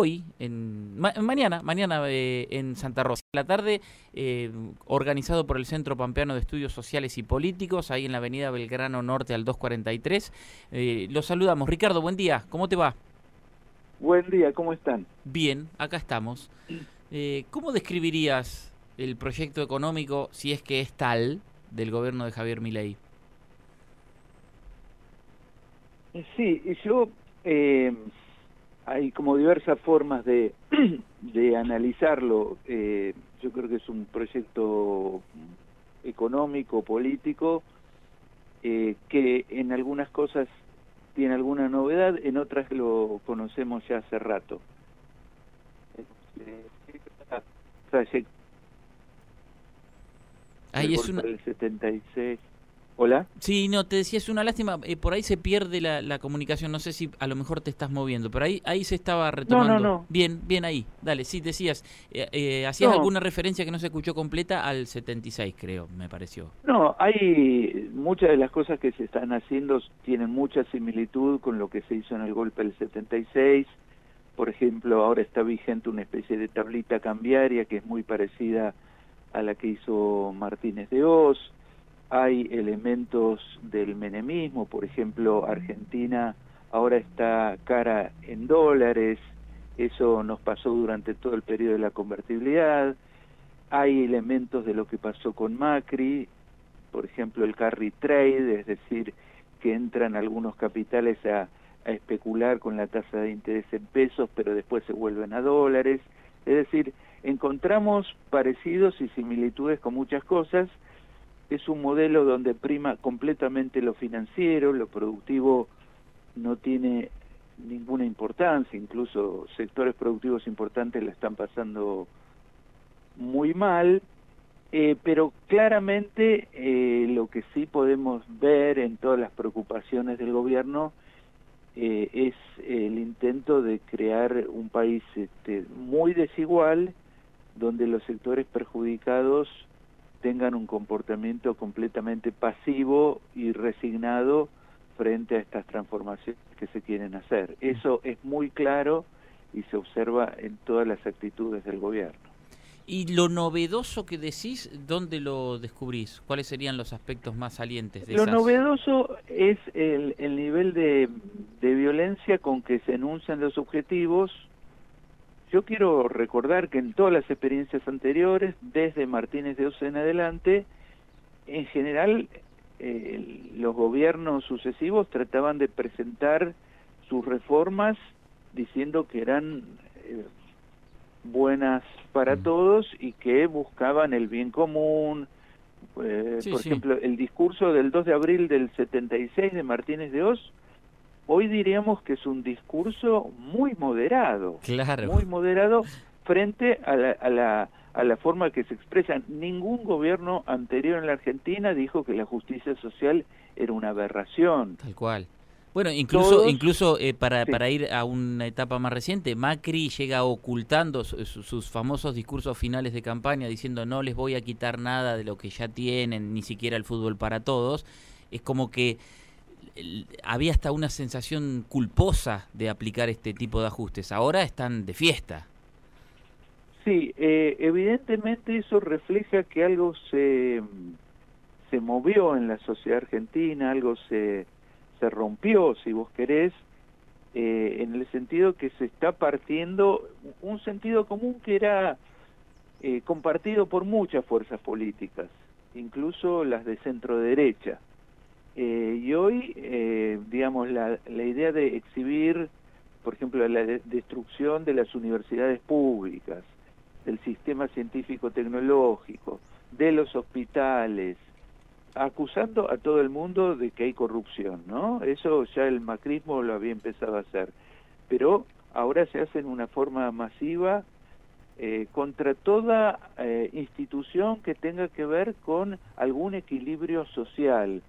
hoy, en, mañana, mañana eh, en Santa Rosa. La tarde, eh, organizado por el Centro Pampeano de Estudios Sociales y Políticos, ahí en la avenida Belgrano Norte al 243. Eh, los saludamos. Ricardo, buen día. ¿Cómo te va? Buen día, ¿cómo están? Bien, acá estamos. Eh, ¿Cómo describirías el proyecto económico, si es que es tal, del gobierno de Javier Milei? Sí, yo hay como diversas formas de, de analizarlo. Eh, yo creo que es un proyecto económico, político, eh, que en algunas cosas tiene alguna novedad, en otras lo conocemos ya hace rato. Ahí es una... El 76 Hola. Sí, no, te decía, es una lástima, eh, por ahí se pierde la, comunicación, no sé si a lo mejor te estás moviendo, pero ahí ahí se estaba retomando. No, no, no. Bien, bien ahí, dale, sí, decías, eh, eh, hacías alguna referencia que no se escuchó completa al 76, creo, me pareció. No, hay muchas de las cosas que se están haciendo tienen mucha similitud con lo que se hizo en el golpe del 76, por ejemplo, ahora está vigente una especie de tablita cambiaria que es muy parecida a la que hizo Martínez de Oz, hay elementos del menemismo, por ejemplo, Argentina ahora está cara en dólares, eso nos pasó durante todo el periodo de la convertibilidad, hay elementos de lo que pasó con Macri, por ejemplo el carry trade, es decir, que entran algunos capitales a, a especular con la tasa de interés en pesos, pero después se vuelven a dólares, es decir, encontramos parecidos y similitudes con muchas cosas, es un modelo donde prima completamente lo financiero, lo productivo no tiene ninguna importancia, incluso sectores productivos importantes la están pasando muy mal, eh, pero claramente eh, lo que sí podemos ver en todas las preocupaciones del gobierno eh, es el intento de crear un país este, muy desigual, donde los sectores perjudicados tengan un comportamiento completamente pasivo y resignado frente a estas transformaciones que se quieren hacer. Eso es muy claro y se observa en todas las actitudes del gobierno. ¿Y lo novedoso que decís, dónde lo descubrís? ¿Cuáles serían los aspectos más salientes de Lo novedoso es el, el nivel de, de violencia con que se enuncian los objetivos yo quiero recordar que en todas las experiencias anteriores, desde Martínez de Oce en adelante, en general eh, los gobiernos sucesivos trataban de presentar sus reformas diciendo que eran eh, buenas para mm. todos y que buscaban el bien común. Eh, por ejemplo, el discurso del 2 de abril del 76 de Martínez de Oz hoy diríamos que es un discurso muy moderado, claro. muy moderado frente a la, a la, a la forma que se expresa. Ningún gobierno anterior en la Argentina dijo que la justicia social era una aberración. Tal cual. Bueno, incluso incluso eh, para, para ir a una etapa más reciente, Macri llega ocultando sus famosos discursos finales de campaña diciendo no les voy a quitar nada de lo que ya tienen, ni siquiera el fútbol para todos. Es como que había hasta una sensación culposa de aplicar este tipo de ajustes. Ahora están de fiesta. Sí, eh, evidentemente eso refleja que algo se, se movió en la sociedad argentina, algo se, se rompió, si vos querés, eh, en el sentido que se está partiendo un sentido común que era eh, compartido por muchas fuerzas políticas, incluso las de centro derecha. Eh, y hoy, eh, digamos, la, la, idea de exhibir, por ejemplo, la destrucción de las universidades públicas, del sistema científico-tecnológico, de los hospitales, acusando a todo el mundo de que hay corrupción, ¿no? Eso ya el macrismo lo había empezado a hacer, pero ahora se hace en una forma masiva eh, contra toda eh, institución que tenga que ver con algún equilibrio social,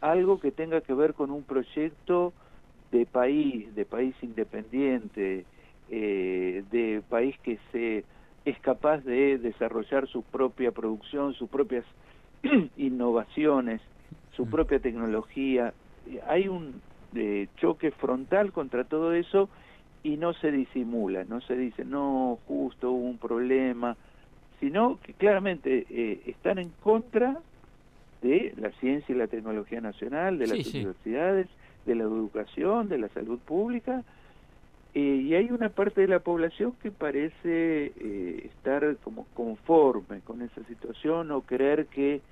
algo que tenga que ver con un proyecto de país, de país independiente, eh, de país que se es capaz de desarrollar su propia producción, sus propias innovaciones, su mm. propia tecnología. Hay un eh, choque frontal contra todo eso y no se disimula, no se dice, no, justo hubo un problema, sino que claramente eh, están en contra de la ciencia y la tecnología nacional, de las universidades, de la educación, de la salud pública, eh, y hay una parte de la población que parece eh, estar como conforme con esa situación o creer que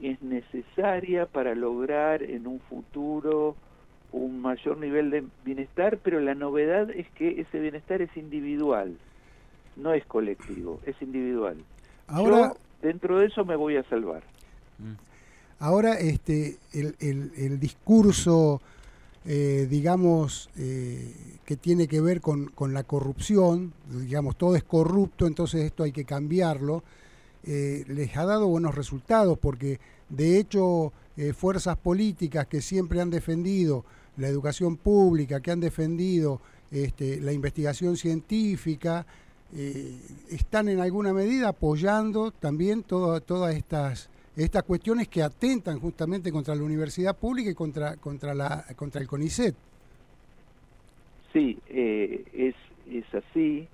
es necesaria para lograr en un futuro un mayor nivel de bienestar, pero la novedad es que ese bienestar es individual, no es colectivo, es individual. Ahora, dentro de eso me voy a salvar. Ahora, este, el, el, discurso, eh, digamos, eh, que tiene que ver con, con, la corrupción, digamos, todo es corrupto, entonces esto hay que cambiarlo, eh, les ha dado buenos resultados, porque de hecho fuerzas políticas que siempre han defendido la educación pública, que han defendido este, la investigación científica, están en alguna medida apoyando también todas estas estas cuestiones que atentan justamente contra la universidad pública y contra contra la contra el CONICET. Sí, eh, es es así.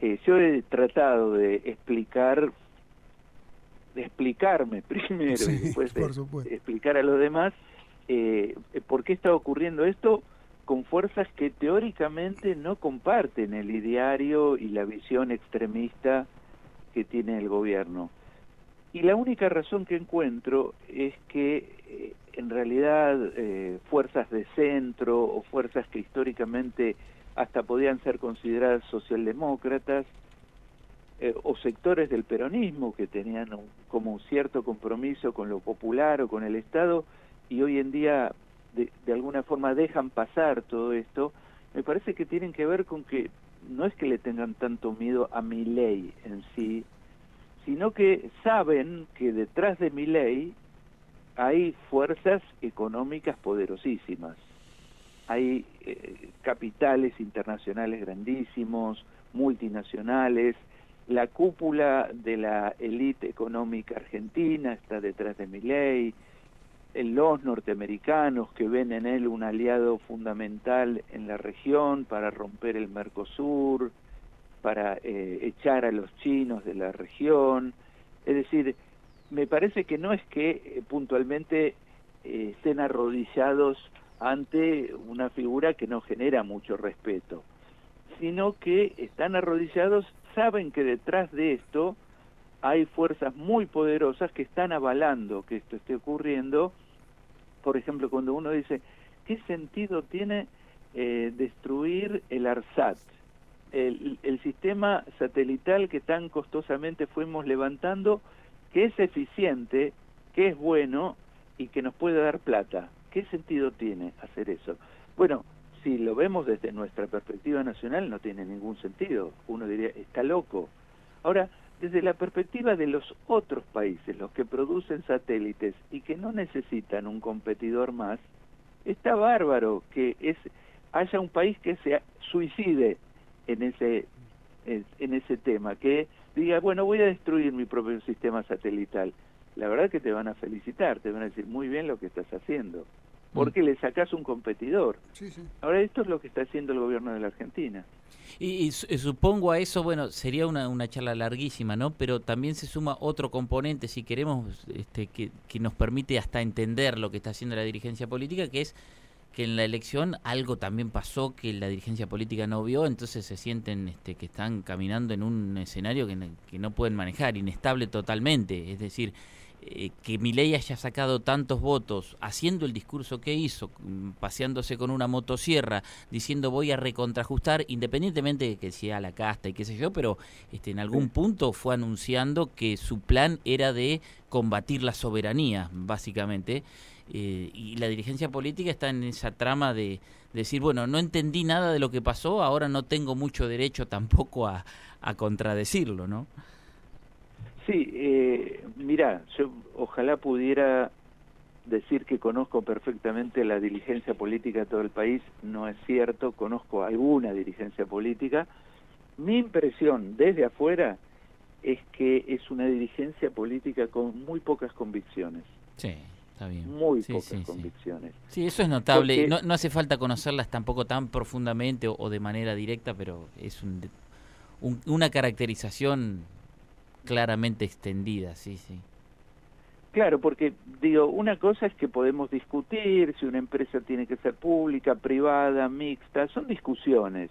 Eh, yo he tratado de explicar de explicarme primero y después de explicar a los demás por qué está ocurriendo esto con fuerzas que teóricamente no comparten el ideario y la visión extremista que tiene el gobierno. Y la única razón que encuentro es que eh, en realidad eh, fuerzas de centro o fuerzas que históricamente hasta podían ser consideradas socialdemócratas eh, o sectores del peronismo que tenían como un cierto compromiso con lo popular o con el Estado y hoy en día de, de alguna forma dejan pasar todo esto, me parece que tienen que ver con que no es que le tengan tanto miedo a mi ley en sí, sino que saben que detrás de mi ley hay fuerzas económicas poderosísimas, hay eh, capitales internacionales grandísimos, multinacionales, la cúpula de la élite económica argentina está detrás de mi ley, los norteamericanos que ven en él un aliado fundamental en la región para romper el Mercosur, para eh, echar a los chinos de la región. Es decir, me parece que no es que eh, puntualmente eh, estén arrodillados ante una figura que no genera mucho respeto, sino que están arrodillados, saben que detrás de esto hay fuerzas muy poderosas que están avalando que esto esté ocurriendo. Por ejemplo, cuando uno dice, ¿qué sentido tiene eh, destruir el ARSAT? El, el sistema satelital que tan costosamente fuimos levantando, que es eficiente, que es bueno y que nos puede dar plata. ¿Qué sentido tiene hacer eso? Bueno, si lo vemos desde nuestra perspectiva nacional, no tiene ningún sentido. Uno diría, está loco. Ahora, desde la perspectiva de los otros países, los que producen satélites y que no necesitan un competidor más, está bárbaro que es, haya un país que se suicide en ese, en ese tema, que diga, bueno, voy a destruir mi propio sistema satelital. La verdad que te van a felicitar, te van a decir muy bien lo que estás haciendo porque le sacas un competidor. Ahora esto es lo que está haciendo el gobierno de la Argentina. Y, supongo a eso, bueno, sería una, una, charla larguísima, ¿no? Pero también se suma otro componente, si queremos, este, que, que nos permite hasta entender lo que está haciendo la dirigencia política, que es que en la elección algo también pasó que la dirigencia política no vio, entonces se sienten este, que están caminando en un escenario que, que no pueden manejar, inestable totalmente. Es decir, eh, que Milei haya sacado tantos votos haciendo el discurso que hizo, mm, paseándose con una motosierra, diciendo voy a recontrajustar, independientemente de que sea la casta y qué sé yo, pero este, en algún punto fue anunciando que su plan era de combatir la soberanía, básicamente. Eh, y la dirigencia política está en esa trama de, decir, bueno, no entendí nada de lo que pasó, ahora no tengo mucho derecho tampoco a, a contradecirlo, ¿no? Sí, eh, mira, yo ojalá pudiera decir que conozco perfectamente la diligencia política de todo el país, no es cierto, conozco alguna dirigencia política. Mi impresión desde afuera es que es una dirigencia política con muy pocas convicciones. Sí, Está bien. Muy pocas convicciones. Sí. eso es notable. no, no, hace falta conocerlas tampoco tan profundamente o, de manera directa, pero es un, una caracterización claramente extendida, sí, sí. Claro, porque digo, una cosa es que podemos discutir si una empresa tiene que ser pública, privada, mixta, son discusiones.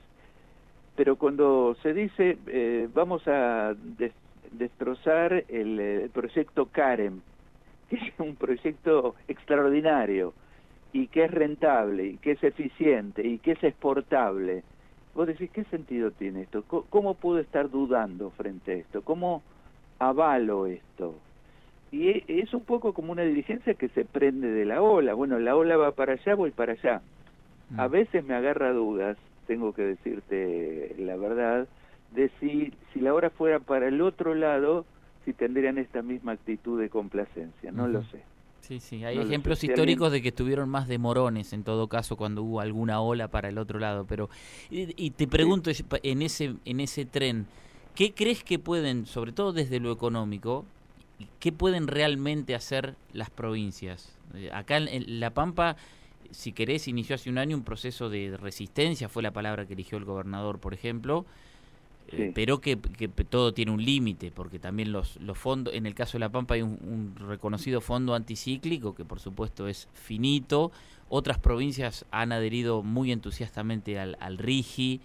Pero cuando se dice eh, vamos a destrozar el, el, proyecto Karen, que es un proyecto extraordinario y que es rentable y que es eficiente y que es exportable, vos decís, ¿qué sentido tiene esto? ¿Cómo puedo estar dudando frente a esto? ¿Cómo avalo esto? y e, es un poco como una dirigencia que se prende de la ola. Bueno, la ola va para allá, voy para allá. A mm. veces me agarra dudas, tengo que decirte la verdad, de si, si la ola fuera para el otro lado, si tendrían esta misma actitud de complacencia. No lo sé. Sí, sí, hay ejemplos históricos de que estuvieron más de morones en todo caso cuando hubo alguna ola para el otro lado, pero y, te pregunto en ese en ese tren, ¿qué crees que pueden, sobre todo desde lo económico, ¿qué pueden realmente hacer las provincias? Eh, acá en, La Pampa, si querés, inició hace un año un proceso de resistencia, fue la palabra que eligió el gobernador, por ejemplo, eh, pero que, todo tiene un límite, porque también los, los fondos, en el caso de La Pampa hay un, reconocido fondo anticíclico, que por supuesto es finito, otras provincias han adherido muy entusiastamente al, al RIGI.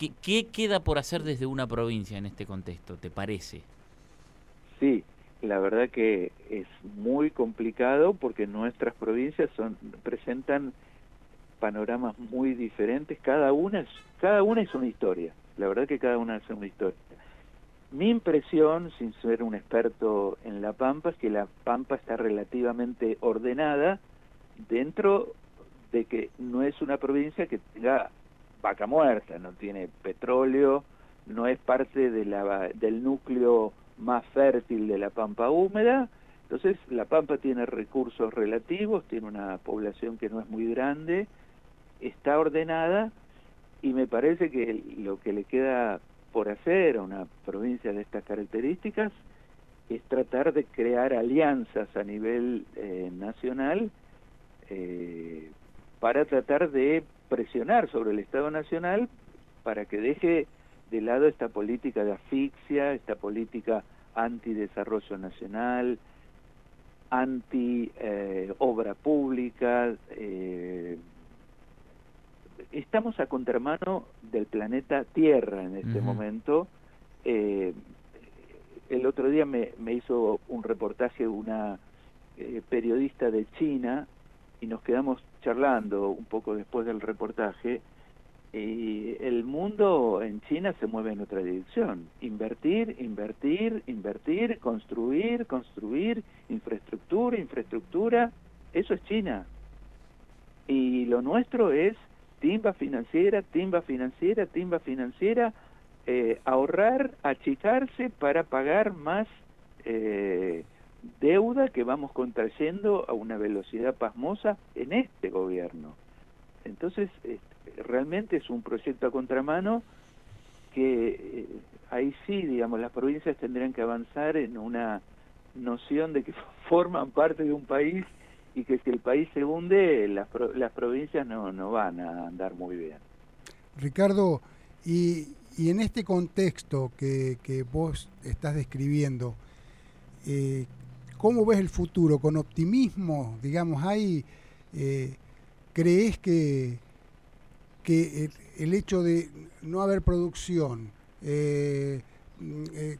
¿Qué, ¿Qué queda por hacer desde una provincia en este contexto, te parece? Sí, la verdad que es muy complicado porque nuestras provincias son presentan panoramas muy diferentes. Cada una es, cada una es una historia. La verdad que cada una es una historia. Mi impresión sin ser un experto en la pampa es que la pampa está relativamente ordenada dentro de que no es una provincia que tenga vaca muerta no tiene petróleo no es parte de la del núcleo más fértil de la pampa húmeda. Entonces, la pampa tiene recursos relativos, tiene una población que no es muy grande, está ordenada y me parece que lo que le queda por hacer a una provincia de estas características es tratar de crear alianzas a nivel eh, nacional eh, para tratar de presionar sobre el Estado Nacional para que deje de lado esta política de asfixia, esta política anti-desarrollo nacional, anti-obra pública. Eh, estamos a contramano del planeta Tierra en este momento. Eh, el otro día me, me, hizo un reportaje una eh, periodista de China y nos quedamos charlando un poco después del reportaje y el mundo en China se mueve en otra dirección. Invertir, invertir, invertir, construir, construir, infraestructura, infraestructura, eso es China. Y lo nuestro es timba financiera, timba financiera, timba financiera, eh, ahorrar, achicarse para pagar más eh, deuda que vamos contrayendo a una velocidad pasmosa en este gobierno. Entonces, este, realmente es un proyecto a contramano que eh, ahí sí, digamos, las provincias tendrían que avanzar en una noción de que forman parte de un país y que si el país se hunde, las, las provincias no, no van a andar muy bien. Ricardo, y, y en este contexto que, que vos estás describiendo, eh, ¿cómo ves el futuro? ¿Con optimismo? Digamos, hay... Eh, ¿Crees que, que el, hecho de no haber producción, eh, eh,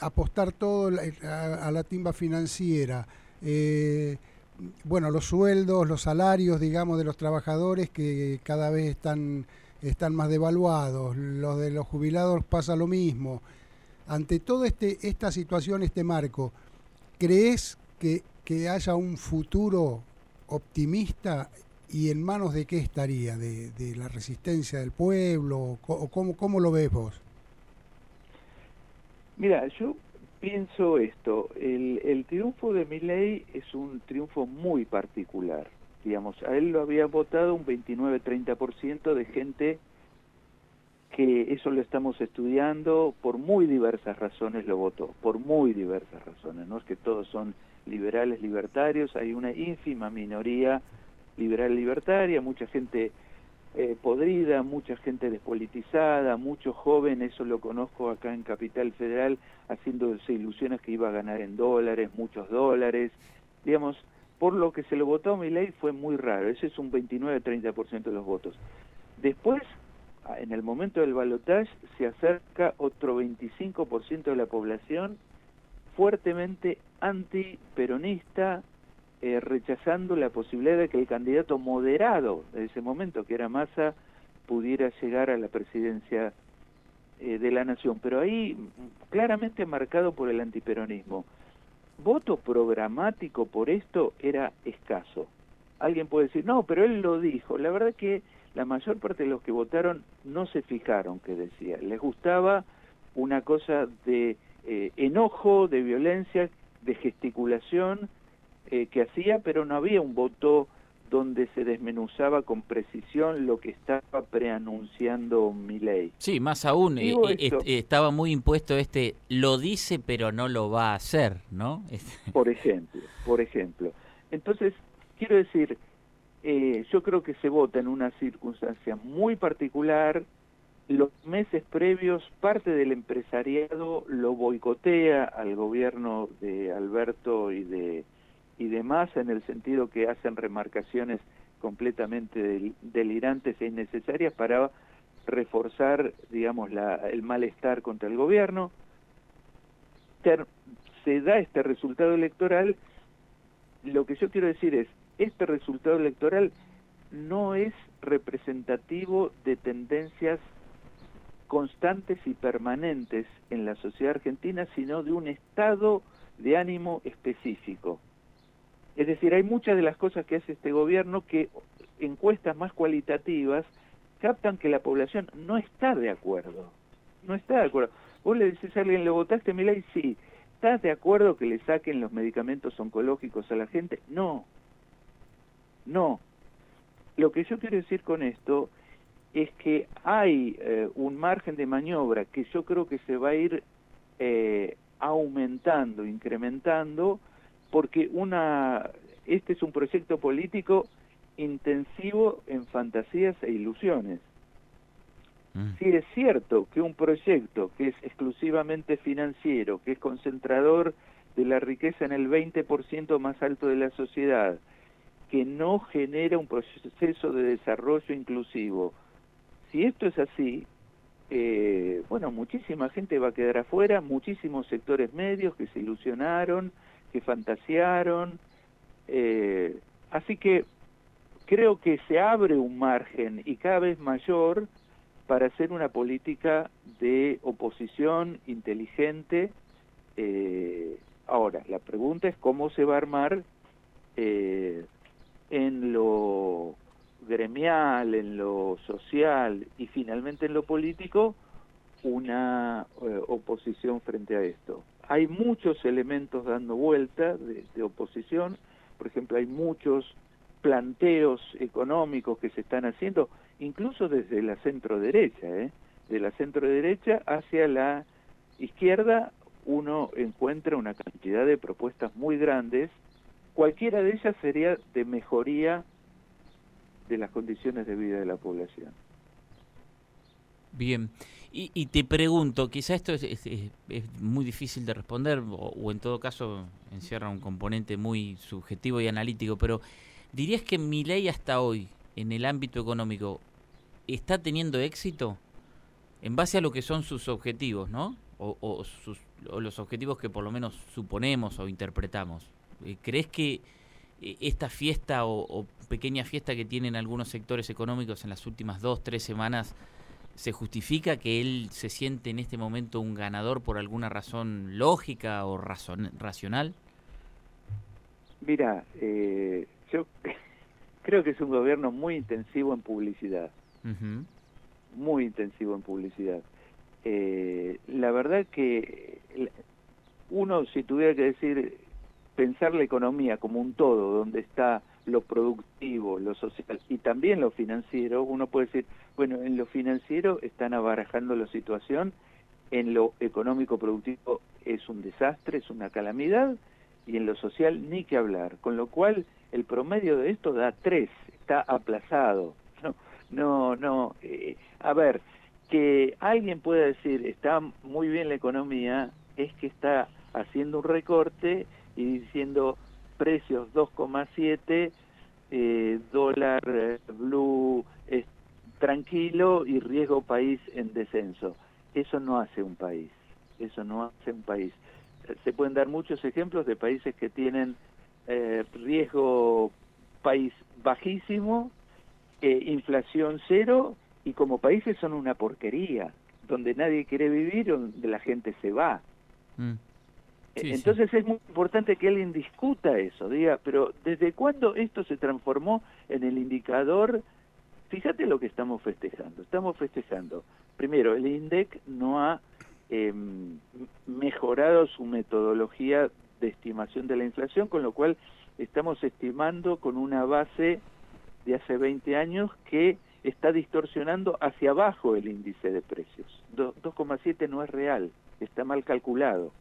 apostar todo a, la timba financiera, bueno, los sueldos, los salarios, digamos, de los trabajadores que cada vez están, están más devaluados, los de los jubilados pasa lo mismo. Ante toda este, esta situación, este marco, ¿crees que, que haya un futuro optimista ¿Y en manos de qué estaría? ¿De, la resistencia del pueblo? ¿O cómo, cómo lo ves vos? Mira, yo pienso esto, el, el triunfo de Milley es un triunfo muy particular. Digamos, a él lo había votado un 29-30% de gente que eso lo estamos estudiando, por muy diversas razones lo votó, por muy diversas razones, no es que todos son liberales libertarios, hay una ínfima minoría liberal libertaria, mucha gente eh, podrida, mucha gente despolitizada, muchos jóvenes, eso lo conozco acá en Capital Federal, haciéndose ilusiones que iba a ganar en dólares, muchos dólares, digamos, por lo que se lo votó a mi ley fue muy raro, ese es un 29-30% de los votos. Después, en el momento del balotaje, se acerca otro 25% de la población fuertemente antiperonista, eh, rechazando la posibilidad de que el candidato moderado de ese momento, que era Massa, pudiera llegar a la presidencia eh, de la nación. Pero ahí claramente marcado por el antiperonismo. Voto programático por esto era escaso. Alguien puede decir, no, pero él lo dijo. La verdad que la mayor parte de los que votaron no se fijaron que decía. Les gustaba una cosa de eh, enojo, de violencia, de gesticulación eh, que hacía, pero no había un voto donde se desmenuzaba con precisión lo que estaba preanunciando mi ley. Sí, más aún, eh, estaba muy impuesto este, lo dice pero no lo va a hacer, ¿no? Por ejemplo, por ejemplo. Entonces, quiero decir, yo creo que se vota en una circunstancia muy particular, los meses previos parte del empresariado lo boicotea al gobierno de Alberto y de y demás en el sentido que hacen remarcaciones completamente delirantes e innecesarias para reforzar digamos la, el malestar contra el gobierno. Se da este resultado electoral. Lo que yo quiero decir es este resultado electoral no es representativo de tendencias constantes y permanentes en la sociedad argentina, sino de un estado de ánimo específico. Es decir, hay muchas de las cosas que hace este gobierno que encuestas más cualitativas captan que la población no está de acuerdo. No está de acuerdo. Vos le decís a alguien, ¿le votaste mi ley? Sí. ¿Estás de acuerdo que le saquen los medicamentos oncológicos a la gente? No. No. Lo que yo quiero decir con esto es que hay eh, un margen de maniobra que yo creo que se va a ir eh, aumentando, incrementando, porque una este es un proyecto político intensivo en fantasías e ilusiones. Mm. Si es cierto que un proyecto que es exclusivamente financiero, que es concentrador de la riqueza en el 20% más alto de la sociedad, que no genera un proceso de desarrollo inclusivo, si esto es así, eh, bueno, muchísima gente va a quedar afuera, muchísimos sectores medios que se ilusionaron, que fantasearon, eh, así que creo que se abre un margen y cada vez mayor para hacer una política de oposición inteligente. Eh, ahora, la pregunta es cómo se va a armar en lo gremial, en lo social y finalmente en lo político, una eh, oposición frente a esto. Hay muchos elementos dando vuelta de, oposición, por ejemplo, hay muchos planteos económicos que se están haciendo, incluso desde la centro derecha, ¿eh? de la centro derecha hacia la izquierda uno encuentra una cantidad de propuestas muy grandes, cualquiera de ellas sería de mejoría de las condiciones de vida de la población. Bien, y, te pregunto, quizá esto es, es, muy difícil de responder o, en todo caso encierra un componente muy subjetivo y analítico, pero ¿dirías que mi ley hasta hoy en el ámbito económico está teniendo éxito en base a lo que son sus objetivos, ¿no? O, o, sus, o los objetivos que por lo menos suponemos o interpretamos. Eh, ¿Crees que eh, esta fiesta o, pequeña fiesta que tienen algunos sectores económicos en las últimas dos, tres semanas, ¿se justifica que él se siente en este momento un ganador por alguna razón lógica o razón, racional? Mira, eh, yo creo que es un gobierno muy intensivo en publicidad. Muy intensivo en publicidad. Eh, la verdad que uno, si tuviera que decir pensar la economía como un todo, donde está lo productivo, lo social y también lo financiero, uno puede decir, bueno, en lo financiero están abarajando la situación, en lo económico productivo es un desastre, es una calamidad, y en lo social ni que hablar, con lo cual el promedio de esto da tres, está aplazado. No, no, no. Eh, a ver, que alguien pueda decir está muy bien la economía es que está haciendo un recorte y diciendo precios 2,7, eh, dólar eh, blue tranquilo y riesgo país en descenso. Eso no hace un país, eso no hace un país. Se pueden dar muchos ejemplos de países que tienen eh, riesgo país bajísimo, inflación cero y como países son una porquería, donde nadie quiere vivir, donde la gente se va. Mm. Entonces es muy importante que alguien discuta eso, diga, pero ¿desde cuándo esto se transformó en el indicador? Fíjate lo que estamos festejando. Estamos festejando, primero, el INDEC no ha em, mejorado su metodología de estimación de la inflación, con lo cual estamos estimando con una base de hace 20 años que está distorsionando hacia abajo el índice de precios. 2,7 no es real, está mal calculado.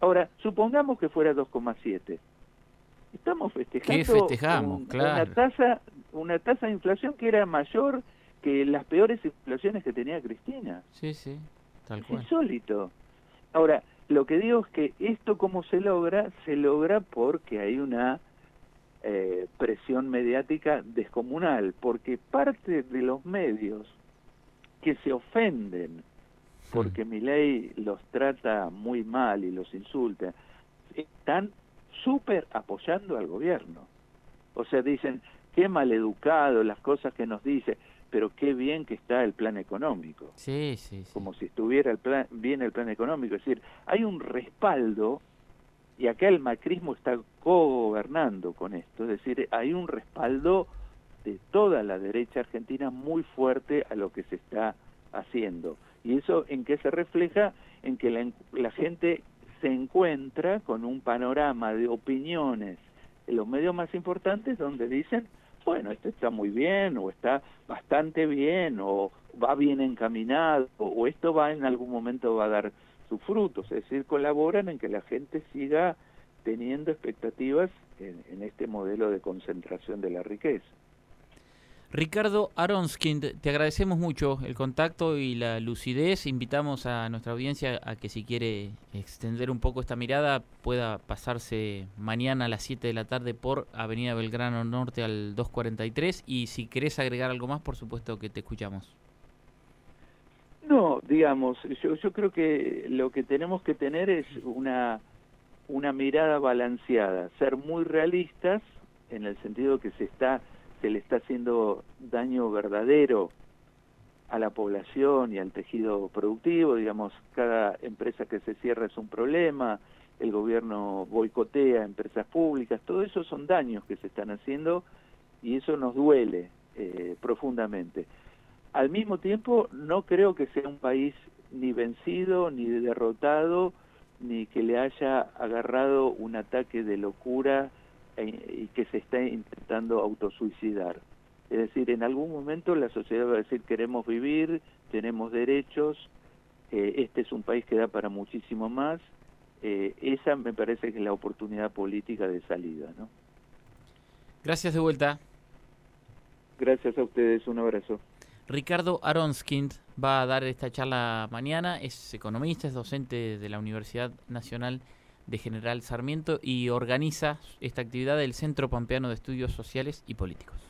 Ahora, supongamos que fuera 2,7. Estamos festejando una tasa una tasa de inflación que era mayor que las peores inflaciones que tenía Cristina. Sí, sí, tal cual. Es insólito. Ahora, lo que digo es que esto cómo se logra, se logra porque hay una eh, presión mediática descomunal, porque parte de los medios que se ofenden porque mi ley los trata muy mal y los insulta, están súper apoyando al gobierno. O sea, dicen, qué maleducado las cosas que nos dice, pero qué bien que está el plan económico. Sí, sí, Como si estuviera el plan, bien el plan económico. Es decir, hay un respaldo, y acá el macrismo está co-gobernando con esto, es decir, hay un respaldo de toda la derecha argentina muy fuerte a lo que se está haciendo. ¿Y eso en qué se refleja? En que la, gente se encuentra con un panorama de opiniones en los medios más importantes donde dicen, bueno, esto está muy bien, o está bastante bien, o va bien encaminado, o esto va en algún momento va a dar sus frutos, es decir, colaboran en que la gente siga teniendo expectativas en este modelo de concentración de la riqueza. Ricardo Aronskind, te agradecemos mucho el contacto y la lucidez. Invitamos a nuestra audiencia a que si quiere extender un poco esta mirada pueda pasarse mañana a las 7 de la tarde por Avenida Belgrano Norte al 243 y si querés agregar algo más, por supuesto que te escuchamos. No, digamos, yo, yo creo que lo que tenemos que tener es una, una mirada balanceada, ser muy realistas en el sentido que se está se le está haciendo daño verdadero a la población y al tejido productivo, digamos, cada empresa que se cierra es un problema, el gobierno boicotea empresas públicas, todo eso son daños que se están haciendo y eso nos duele eh, profundamente. Al mismo tiempo, no creo que sea un país ni vencido, ni derrotado, ni que le haya agarrado un ataque de locura y que se está intentando autosuicidar. Es decir, en algún momento la sociedad va a decir queremos vivir, tenemos derechos, eh, este es un país que da para muchísimo más. Eh, esa me parece que es la oportunidad política de salida. ¿no? Gracias de vuelta. Gracias a ustedes, un abrazo. Ricardo Aronskind va a dar esta charla mañana, es economista, es docente de la Universidad Nacional de General Sarmiento y organiza esta actividad del Centro Pampeano de Estudios Sociales y Políticos.